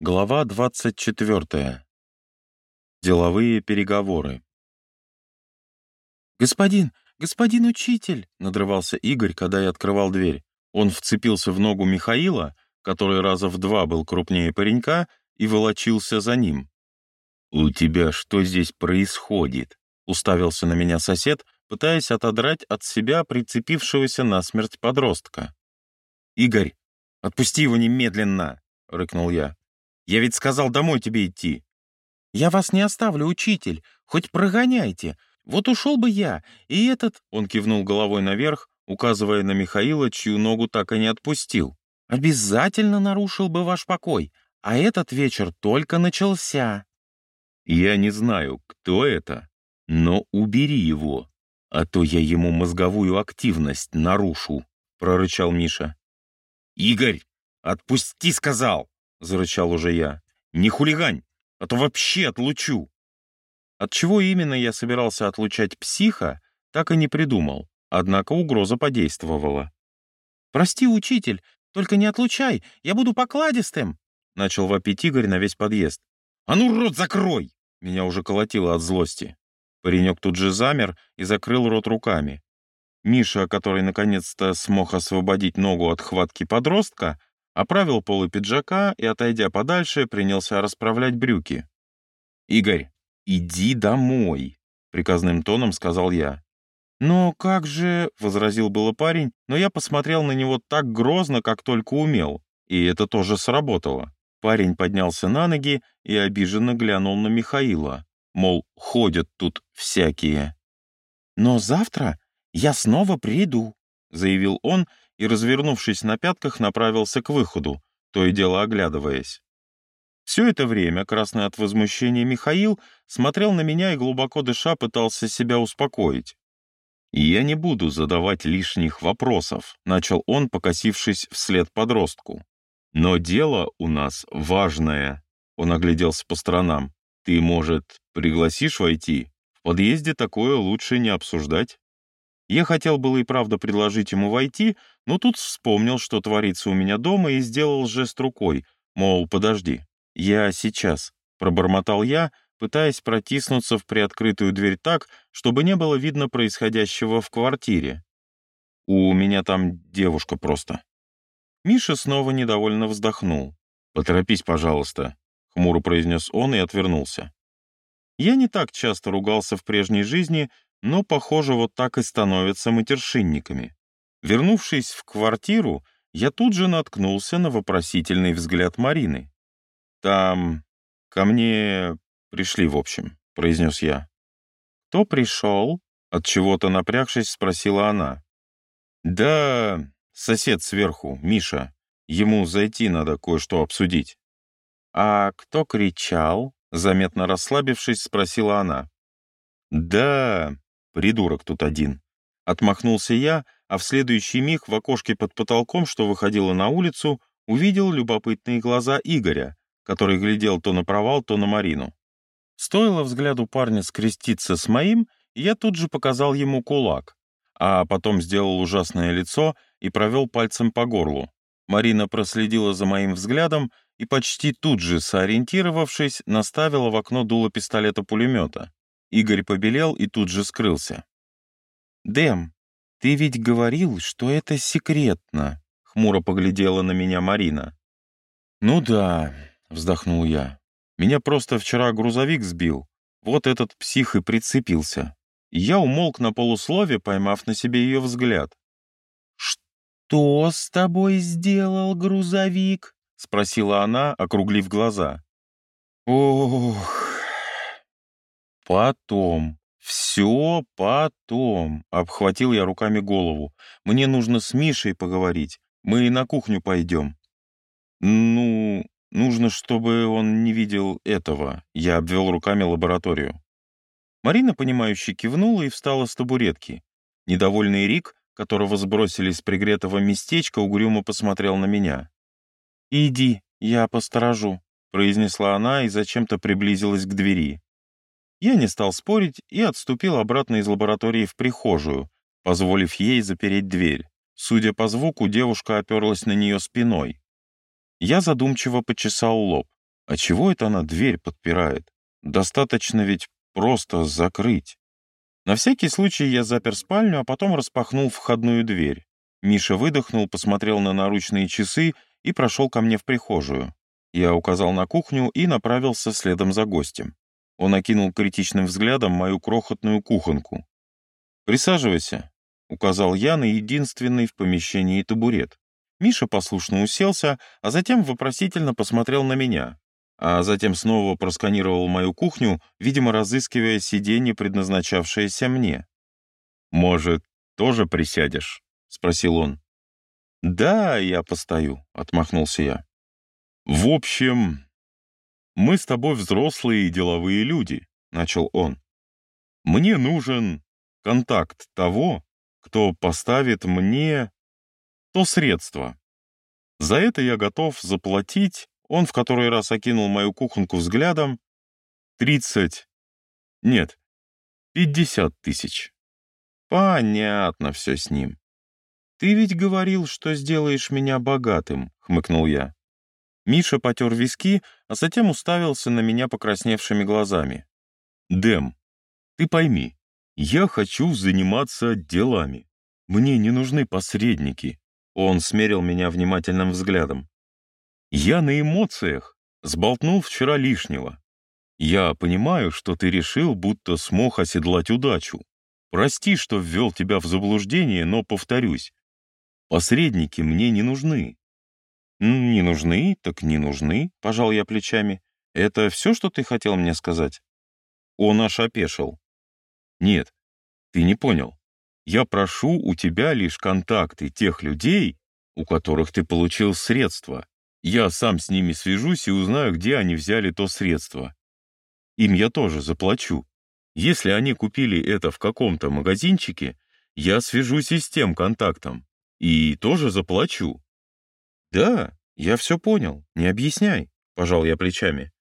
Глава 24. Деловые переговоры. «Господин, господин учитель!» — надрывался Игорь, когда я открывал дверь. Он вцепился в ногу Михаила, который раза в два был крупнее паренька, и волочился за ним. «У тебя что здесь происходит?» — уставился на меня сосед, пытаясь отодрать от себя прицепившегося насмерть подростка. «Игорь, отпусти его немедленно!» — рыкнул я. Я ведь сказал домой тебе идти». «Я вас не оставлю, учитель, хоть прогоняйте. Вот ушел бы я, и этот...» Он кивнул головой наверх, указывая на Михаила, чью ногу так и не отпустил. «Обязательно нарушил бы ваш покой, а этот вечер только начался». «Я не знаю, кто это, но убери его, а то я ему мозговую активность нарушу», — прорычал Миша. «Игорь, отпусти, сказал!» — зарычал уже я. «Не хулигань, а то вообще отлучу!» От чего именно я собирался отлучать психа, так и не придумал, однако угроза подействовала. «Прости, учитель, только не отлучай, я буду покладистым!» Начал вопить Игорь на весь подъезд. «А ну, рот закрой!» Меня уже колотило от злости. Паренек тут же замер и закрыл рот руками. Миша, который наконец-то смог освободить ногу от хватки подростка, оправил полы пиджака и, отойдя подальше, принялся расправлять брюки. «Игорь, иди домой», — приказным тоном сказал я. «Но как же...» — возразил было парень, но я посмотрел на него так грозно, как только умел, и это тоже сработало. Парень поднялся на ноги и обиженно глянул на Михаила, мол, ходят тут всякие. «Но завтра я снова приду», — заявил он и, развернувшись на пятках, направился к выходу, то и дело оглядываясь. Все это время, красный от возмущения Михаил, смотрел на меня и, глубоко дыша, пытался себя успокоить. «Я не буду задавать лишних вопросов», — начал он, покосившись вслед подростку. «Но дело у нас важное», — он огляделся по сторонам. «Ты, может, пригласишь войти? В подъезде такое лучше не обсуждать». Я хотел было и правда предложить ему войти, но тут вспомнил, что творится у меня дома, и сделал жест рукой, мол, подожди, я сейчас, пробормотал я, пытаясь протиснуться в приоткрытую дверь так, чтобы не было видно происходящего в квартире. У меня там девушка просто. Миша снова недовольно вздохнул. «Поторопись, пожалуйста», — хмуро произнес он и отвернулся. Я не так часто ругался в прежней жизни, но, похоже, вот так и становятся матершинниками. Вернувшись в квартиру, я тут же наткнулся на вопросительный взгляд Марины. «Там ко мне пришли, в общем», — произнес я. «Кто пришел?» — от чего то напрягшись, спросила она. «Да, сосед сверху, Миша. Ему зайти надо кое-что обсудить». «А кто кричал?» — заметно расслабившись, спросила она. «Да, Придурок тут один. Отмахнулся я, а в следующий миг в окошке под потолком, что выходило на улицу, увидел любопытные глаза Игоря, который глядел то на провал, то на Марину. Стоило взгляду парня скреститься с моим, я тут же показал ему кулак, а потом сделал ужасное лицо и провел пальцем по горлу. Марина проследила за моим взглядом и почти тут же, сориентировавшись, наставила в окно дуло пистолета-пулемета. Игорь побелел и тут же скрылся. «Дэм, ты ведь говорил, что это секретно», — хмуро поглядела на меня Марина. «Ну да», — вздохнул я. «Меня просто вчера грузовик сбил. Вот этот псих и прицепился». Я умолк на полуслове, поймав на себе ее взгляд. «Что с тобой сделал грузовик?» — спросила она, округлив глаза. «Ох, «Потом. Все потом», — обхватил я руками голову. «Мне нужно с Мишей поговорить. Мы и на кухню пойдем». «Ну, нужно, чтобы он не видел этого». Я обвел руками лабораторию. Марина, понимающе кивнула и встала с табуретки. Недовольный Рик, которого сбросили с пригретого местечка, угрюмо посмотрел на меня. «Иди, я посторожу», — произнесла она и зачем-то приблизилась к двери. Я не стал спорить и отступил обратно из лаборатории в прихожую, позволив ей запереть дверь. Судя по звуку, девушка оперлась на нее спиной. Я задумчиво почесал лоб. А чего это она дверь подпирает? Достаточно ведь просто закрыть. На всякий случай я запер спальню, а потом распахнул входную дверь. Миша выдохнул, посмотрел на наручные часы и прошел ко мне в прихожую. Я указал на кухню и направился следом за гостем. Он окинул критичным взглядом мою крохотную кухонку. «Присаживайся», — указал я на единственный в помещении табурет. Миша послушно уселся, а затем вопросительно посмотрел на меня, а затем снова просканировал мою кухню, видимо, разыскивая сиденье, предназначавшееся мне. «Может, тоже присядешь?» — спросил он. «Да, я постою», — отмахнулся я. «В общем, мы с тобой взрослые и деловые люди», — начал он. «Мне нужен контакт того, кто поставит мне то средство. За это я готов заплатить, он в который раз окинул мою кухонку взглядом, тридцать, нет, пятьдесят тысяч. Понятно все с ним. «Ты ведь говорил, что сделаешь меня богатым», — хмыкнул я. Миша потер виски, а затем уставился на меня покрасневшими глазами. «Дэм, ты пойми, я хочу заниматься делами. Мне не нужны посредники». Он смерил меня внимательным взглядом. «Я на эмоциях, сболтнул вчера лишнего. Я понимаю, что ты решил, будто смог оседлать удачу. Прости, что ввел тебя в заблуждение, но повторюсь, Посредники мне не нужны». «Не нужны, так не нужны», — пожал я плечами. «Это все, что ты хотел мне сказать?» Он аж опешил. «Нет, ты не понял. Я прошу у тебя лишь контакты тех людей, у которых ты получил средства. Я сам с ними свяжусь и узнаю, где они взяли то средство. Им я тоже заплачу. Если они купили это в каком-то магазинчике, я свяжусь и с тем контактом. И тоже заплачу». «Да, я все понял, не объясняй», — пожал я плечами.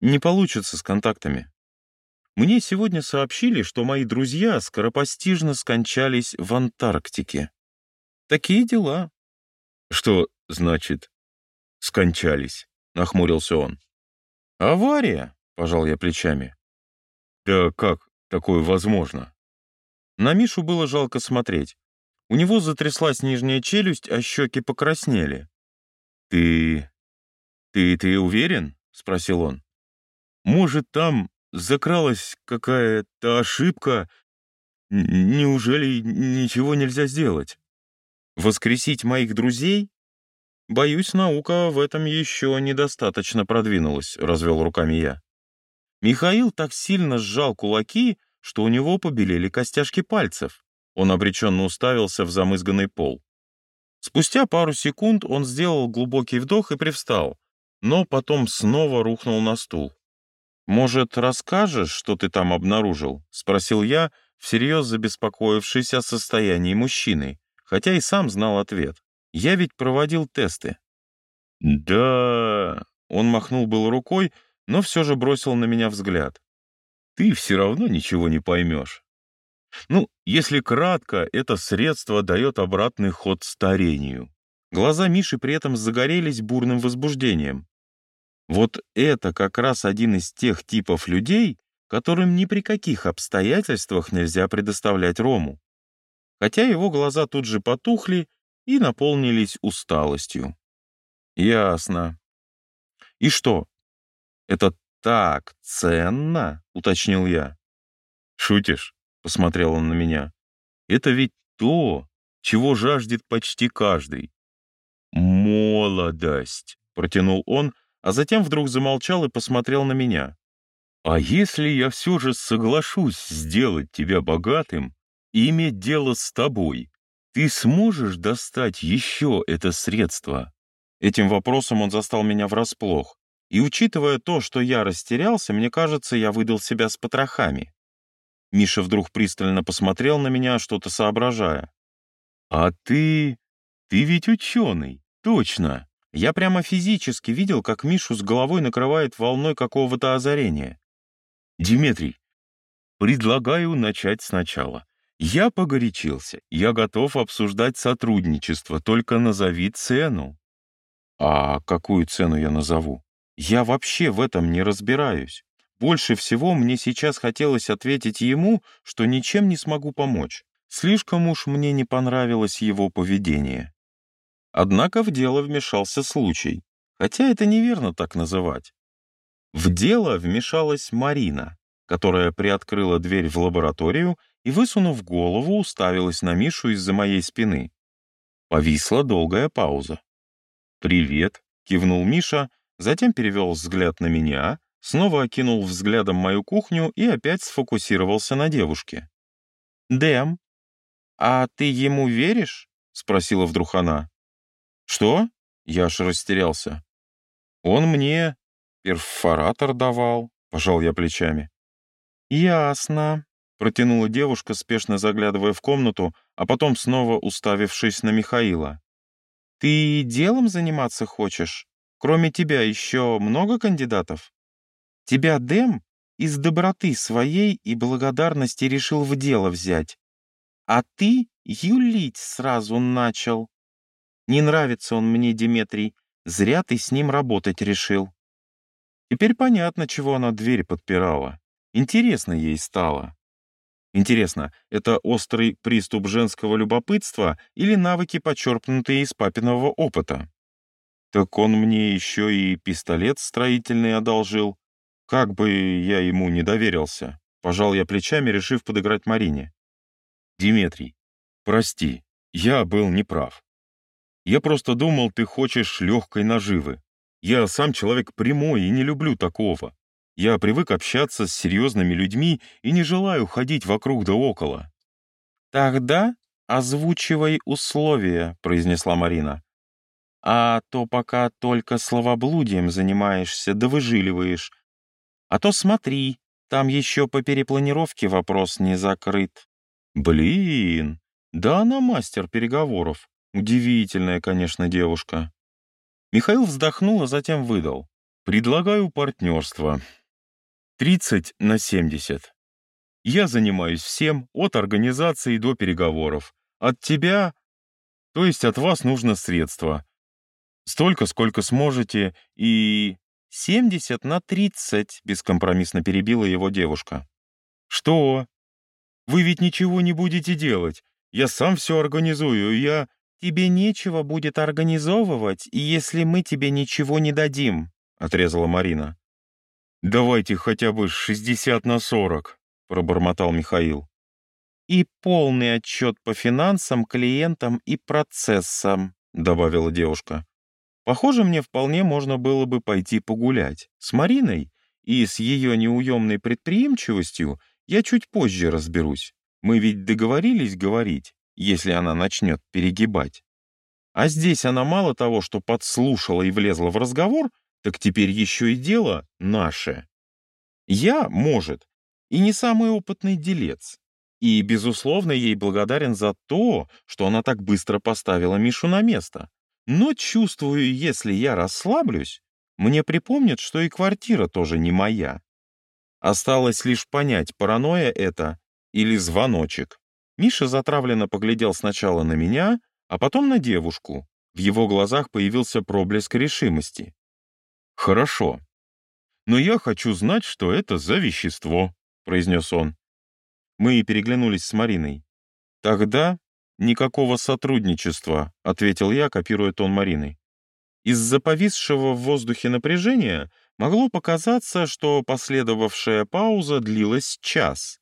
«Не получится с контактами. Мне сегодня сообщили, что мои друзья скоропостижно скончались в Антарктике. Такие дела». «Что значит «скончались»?» — нахмурился он. «Авария», — пожал я плечами. «Да как такое возможно?» На Мишу было жалко смотреть. У него затряслась нижняя челюсть, а щеки покраснели. «Ты... ты... ты уверен?» — спросил он. «Может, там закралась какая-то ошибка? Неужели ничего нельзя сделать? Воскресить моих друзей? Боюсь, наука в этом еще недостаточно продвинулась», — развел руками я. Михаил так сильно сжал кулаки, что у него побелели костяшки пальцев. Он обреченно уставился в замызганный пол. Спустя пару секунд он сделал глубокий вдох и привстал, но потом снова рухнул на стул. «Может, расскажешь, что ты там обнаружил?» — спросил я, всерьез забеспокоившись о состоянии мужчины, хотя и сам знал ответ. Я ведь проводил тесты. «Да...» — он махнул был рукой, но все же бросил на меня взгляд. «Ты все равно ничего не поймешь. Ну, если кратко, это средство дает обратный ход старению. Глаза Миши при этом загорелись бурным возбуждением. Вот это как раз один из тех типов людей, которым ни при каких обстоятельствах нельзя предоставлять Рому. Хотя его глаза тут же потухли и наполнились усталостью. «Ясно. И что, это так ценно?» — уточнил я. «Шутишь?» — посмотрел он на меня. «Это ведь то, чего жаждет почти каждый». «Молодость», — протянул он, а затем вдруг замолчал и посмотрел на меня. «А если я все же соглашусь сделать тебя богатым и иметь дело с тобой, ты сможешь достать еще это средство?» Этим вопросом он застал меня врасплох. И учитывая то, что я растерялся, мне кажется, я выдал себя с потрохами. Миша вдруг пристально посмотрел на меня, что-то соображая. «А ты... ты ведь ученый, точно!» Я прямо физически видел, как Мишу с головой накрывает волной какого-то озарения. «Диметрий, предлагаю начать сначала. Я погорячился, я готов обсуждать сотрудничество, только назови цену». «А какую цену я назову?» Я вообще в этом не разбираюсь. Больше всего мне сейчас хотелось ответить ему, что ничем не смогу помочь. Слишком уж мне не понравилось его поведение. Однако в дело вмешался случай, хотя это неверно так называть. В дело вмешалась Марина, которая приоткрыла дверь в лабораторию и, высунув голову, уставилась на Мишу из-за моей спины. Повисла долгая пауза. «Привет», — кивнул Миша, затем перевел взгляд на меня, снова окинул взглядом мою кухню и опять сфокусировался на девушке. «Дэм, а ты ему веришь?» — спросила вдруг она. «Что?» — я аж растерялся. «Он мне перфоратор давал», — пожал я плечами. «Ясно», — протянула девушка, спешно заглядывая в комнату, а потом снова уставившись на Михаила. «Ты делом заниматься хочешь? Кроме тебя еще много кандидатов? Тебя Дэм из доброты своей и благодарности решил в дело взять, а ты юлить сразу начал. Не нравится он мне, Диметрий, зря ты с ним работать решил». Теперь понятно, чего она дверь подпирала. Интересно ей стало. Интересно, это острый приступ женского любопытства или навыки, почерпнутые из папиного опыта? Так он мне еще и пистолет строительный одолжил. Как бы я ему не доверился. Пожал я плечами, решив подыграть Марине. Диметрий, прости, я был неправ. Я просто думал, ты хочешь легкой наживы. Я сам человек прямой и не люблю такого. Я привык общаться с серьезными людьми и не желаю ходить вокруг да около». «Тогда озвучивай условия», — произнесла Марина. «А то пока только словоблудием занимаешься, да выжиливаешь. А то смотри, там еще по перепланировке вопрос не закрыт». «Блин, да она мастер переговоров. Удивительная, конечно, девушка». Михаил вздохнул, а затем выдал. «Предлагаю партнерство. 30 на 70. Я занимаюсь всем, от организации до переговоров. От тебя, то есть от вас нужно средства. Столько, сколько сможете, и... 70 на 30, бескомпромиссно перебила его девушка. Что? Вы ведь ничего не будете делать. Я сам все организую, я... Тебе нечего будет организовывать, если мы тебе ничего не дадим, отрезала Марина. «Давайте хотя бы 60 на 40», — пробормотал Михаил. «И полный отчет по финансам, клиентам и процессам», — добавила девушка. «Похоже, мне вполне можно было бы пойти погулять. С Мариной и с ее неуемной предприимчивостью я чуть позже разберусь. Мы ведь договорились говорить, если она начнет перегибать. А здесь она мало того, что подслушала и влезла в разговор, так теперь еще и дело наше. Я, может, и не самый опытный делец. И, безусловно, ей благодарен за то, что она так быстро поставила Мишу на место. Но чувствую, если я расслаблюсь, мне припомнят, что и квартира тоже не моя. Осталось лишь понять, паранойя это или звоночек. Миша затравленно поглядел сначала на меня, а потом на девушку. В его глазах появился проблеск решимости. «Хорошо. Но я хочу знать, что это за вещество», — произнес он. Мы переглянулись с Мариной. «Тогда никакого сотрудничества», — ответил я, копируя тон Марины. Из-за повисшего в воздухе напряжения могло показаться, что последовавшая пауза длилась час.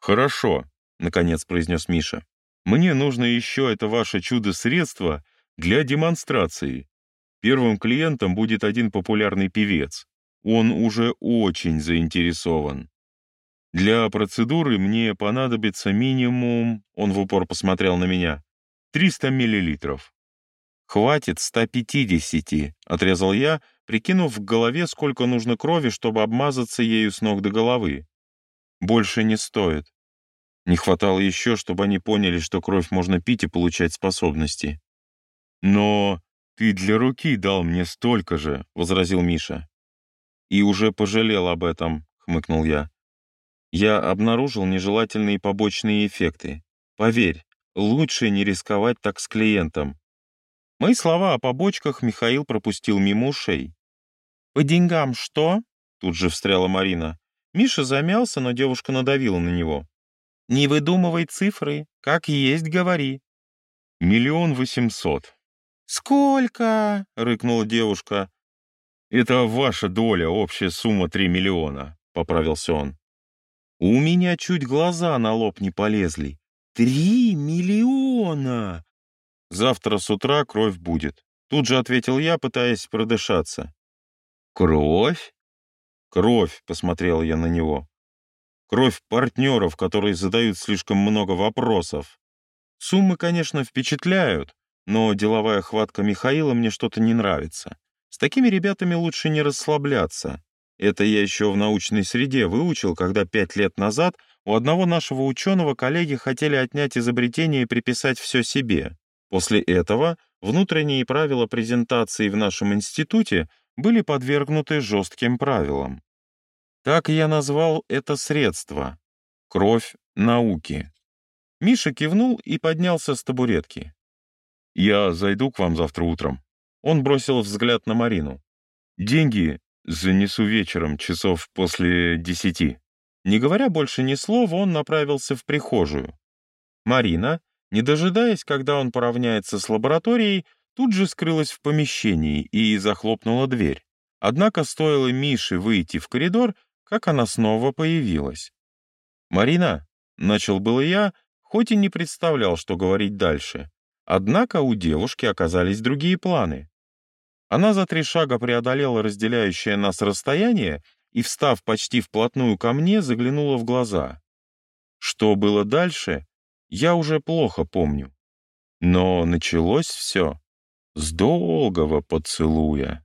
«Хорошо», — наконец произнес Миша. «Мне нужно еще это ваше чудо-средство для демонстрации. Первым клиентом будет один популярный певец. Он уже очень заинтересован. Для процедуры мне понадобится минимум, он в упор посмотрел на меня, 300 миллилитров. «Хватит 150», — отрезал я, прикинув в голове, сколько нужно крови, чтобы обмазаться ею с ног до головы. «Больше не стоит. Не хватало еще, чтобы они поняли, что кровь можно пить и получать способности. Но «Ты для руки дал мне столько же», — возразил Миша. «И уже пожалел об этом», — хмыкнул я. «Я обнаружил нежелательные побочные эффекты. Поверь, лучше не рисковать так с клиентом». Мои слова о побочках Михаил пропустил мимо ушей. «По деньгам что?» — тут же встряла Марина. Миша замялся, но девушка надавила на него. «Не выдумывай цифры, как есть говори». «Миллион восемьсот». «Сколько?» — рыкнула девушка. «Это ваша доля, общая сумма три миллиона», — поправился он. У меня чуть глаза на лоб не полезли. «Три миллиона!» «Завтра с утра кровь будет», — тут же ответил я, пытаясь продышаться. «Кровь?» «Кровь», — посмотрел я на него. «Кровь партнеров, которые задают слишком много вопросов. Суммы, конечно, впечатляют, но деловая хватка Михаила мне что-то не нравится. С такими ребятами лучше не расслабляться. Это я еще в научной среде выучил, когда пять лет назад у одного нашего ученого коллеги хотели отнять изобретение и приписать все себе. После этого внутренние правила презентации в нашем институте были подвергнуты жестким правилам. Так я назвал это средство — кровь науки. Миша кивнул и поднялся с табуретки. «Я зайду к вам завтра утром». Он бросил взгляд на Марину. «Деньги занесу вечером, часов после десяти». Не говоря больше ни слова, он направился в прихожую. Марина, не дожидаясь, когда он поравняется с лабораторией, тут же скрылась в помещении и захлопнула дверь. Однако стоило Мише выйти в коридор, как она снова появилась. «Марина», — начал было я, хоть и не представлял, что говорить дальше. Однако у девушки оказались другие планы. Она за три шага преодолела разделяющее нас расстояние и, встав почти вплотную ко мне, заглянула в глаза. Что было дальше, я уже плохо помню. Но началось все с долгого поцелуя.